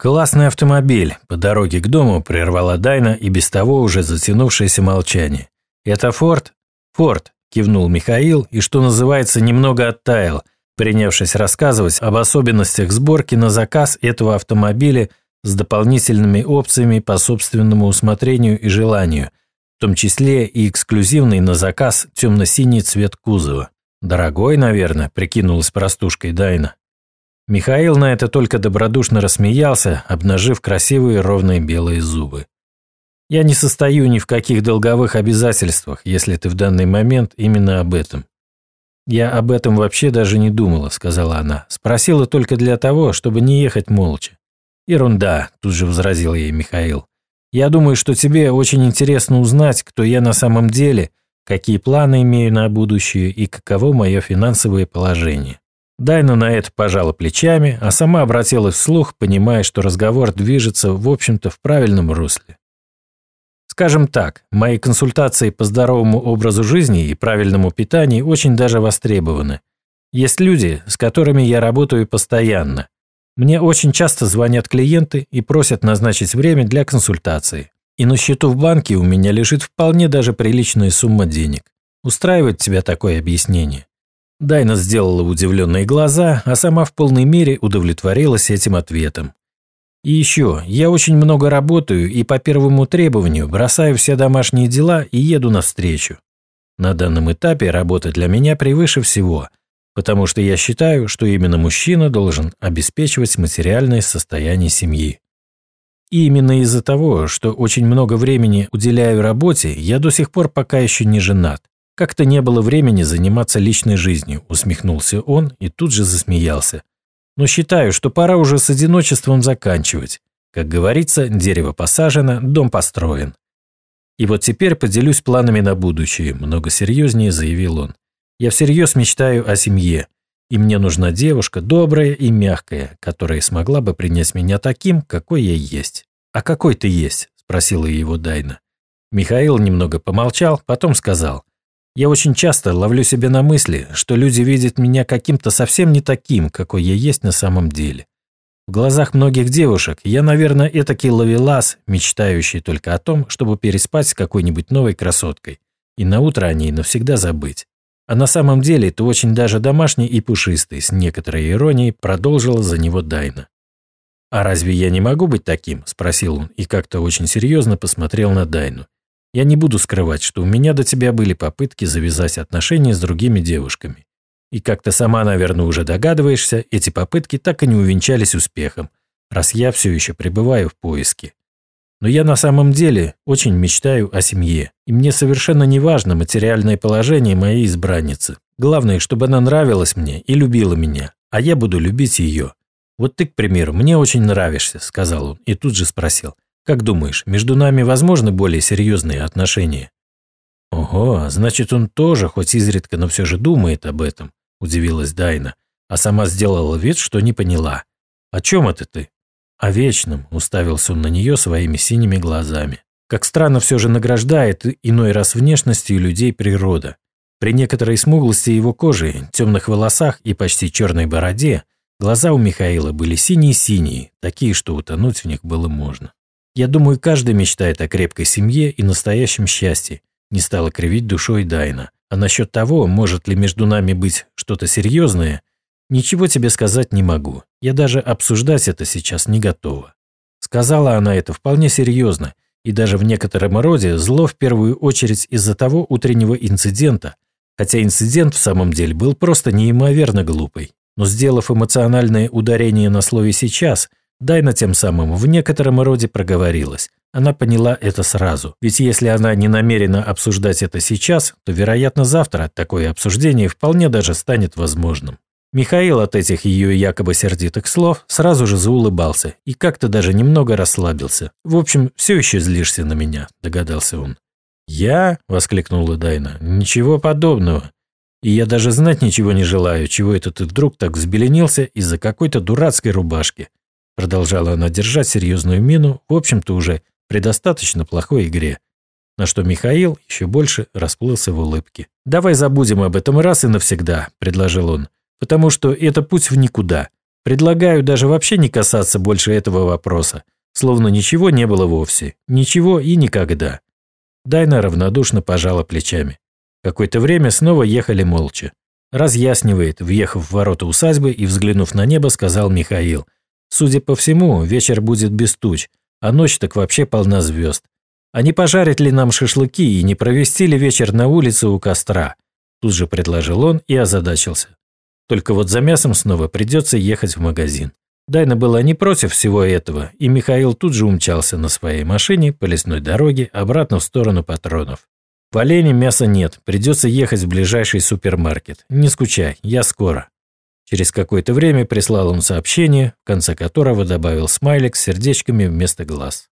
«Классный автомобиль», – по дороге к дому прервала Дайна и без того уже затянувшееся молчание. «Это Форд?» «Форд», – кивнул Михаил и, что называется, немного оттаял, принявшись рассказывать об особенностях сборки на заказ этого автомобиля с дополнительными опциями по собственному усмотрению и желанию, в том числе и эксклюзивный на заказ темно-синий цвет кузова. «Дорогой, наверное», – прикинулась простушкой Дайна. Михаил на это только добродушно рассмеялся, обнажив красивые ровные белые зубы. «Я не состою ни в каких долговых обязательствах, если ты в данный момент именно об этом». «Я об этом вообще даже не думала», – сказала она. «Спросила только для того, чтобы не ехать молча». «Ерунда», – тут же возразил ей Михаил. «Я думаю, что тебе очень интересно узнать, кто я на самом деле, какие планы имею на будущее и каково мое финансовое положение». Дайна на это пожала плечами, а сама обратилась вслух, понимая, что разговор движется, в общем-то, в правильном русле. Скажем так, мои консультации по здоровому образу жизни и правильному питанию очень даже востребованы. Есть люди, с которыми я работаю постоянно. Мне очень часто звонят клиенты и просят назначить время для консультации. И на счету в банке у меня лежит вполне даже приличная сумма денег. Устраивает тебя такое объяснение? Дайна сделала удивленные глаза, а сама в полной мере удовлетворилась этим ответом. И еще, я очень много работаю и по первому требованию бросаю все домашние дела и еду навстречу. На данном этапе работа для меня превыше всего, потому что я считаю, что именно мужчина должен обеспечивать материальное состояние семьи. И именно из-за того, что очень много времени уделяю работе, я до сих пор пока еще не женат. Как-то не было времени заниматься личной жизнью, усмехнулся он и тут же засмеялся. Но считаю, что пора уже с одиночеством заканчивать. Как говорится, дерево посажено, дом построен. И вот теперь поделюсь планами на будущее, много серьезнее заявил он. Я всерьез мечтаю о семье, и мне нужна девушка добрая и мягкая, которая смогла бы принять меня таким, какой я есть. А какой ты есть? спросила его Дайна. Михаил немного помолчал, потом сказал: я очень часто ловлю себя на мысли, что люди видят меня каким-то совсем не таким, какой я есть на самом деле. В глазах многих девушек я, наверное, этакий ловелас, мечтающий только о том, чтобы переспать с какой-нибудь новой красоткой, и на утро о ней навсегда забыть. А на самом деле ты очень даже домашний и пушистый, с некоторой иронией продолжила за него Дайна. «А разве я не могу быть таким?» – спросил он и как-то очень серьезно посмотрел на Дайну. Я не буду скрывать, что у меня до тебя были попытки завязать отношения с другими девушками. И как ты сама, наверное, уже догадываешься, эти попытки так и не увенчались успехом, раз я все еще пребываю в поиске. Но я на самом деле очень мечтаю о семье, и мне совершенно не важно материальное положение моей избранницы. Главное, чтобы она нравилась мне и любила меня, а я буду любить ее. Вот ты, к примеру, мне очень нравишься, сказал он, и тут же спросил – как думаешь, между нами возможны более серьезные отношения?» «Ого, значит, он тоже, хоть изредка, но все же думает об этом», – удивилась Дайна, а сама сделала вид, что не поняла. «О чем это ты?» «О вечном», – уставился он на нее своими синими глазами. Как странно все же награждает иной раз внешностью людей природа. При некоторой смуглости его кожи, темных волосах и почти черной бороде глаза у Михаила были синие-синие, такие, что утонуть в них было можно. Я думаю, каждый мечтает о крепкой семье и настоящем счастье. Не стала кривить душой Дайна. А насчет того, может ли между нами быть что-то серьезное, ничего тебе сказать не могу. Я даже обсуждать это сейчас не готова. Сказала она это вполне серьезно, и даже в некотором роде зло в первую очередь из-за того утреннего инцидента, хотя инцидент в самом деле был просто неимоверно глупый. Но сделав эмоциональное ударение на слове «сейчас», Дайна тем самым в некотором роде проговорилась. Она поняла это сразу. Ведь если она не намерена обсуждать это сейчас, то, вероятно, завтра такое обсуждение вполне даже станет возможным. Михаил от этих ее якобы сердитых слов сразу же заулыбался и как-то даже немного расслабился. «В общем, все еще злишься на меня», – догадался он. «Я?» – воскликнула Дайна. «Ничего подобного. И я даже знать ничего не желаю, чего это ты вдруг так взбеленился из-за какой-то дурацкой рубашки. Продолжала она держать серьезную мину, в общем-то уже при достаточно плохой игре. На что Михаил еще больше расплылся в улыбке. «Давай забудем об этом раз и навсегда», – предложил он. «Потому что это путь в никуда. Предлагаю даже вообще не касаться больше этого вопроса, словно ничего не было вовсе, ничего и никогда. Дайна равнодушно пожала плечами. Какое-то время снова ехали молча. Разъяснивает, въехав в ворота усадьбы и взглянув на небо, сказал Михаил. Судя по всему, вечер будет без туч, а ночь так вообще полна звезд. А не пожарить ли нам шашлыки и не провести ли вечер на улице у костра? Тут же предложил он и озадачился. Только вот за мясом снова придется ехать в магазин. Дайна была не против всего этого, и Михаил тут же умчался на своей машине по лесной дороге обратно в сторону патронов. В олене мяса нет, придется ехать в ближайший супермаркет. Не скучай, я скоро. Через какое-то время прислал он сообщение, в конце которого добавил смайлик с сердечками вместо глаз.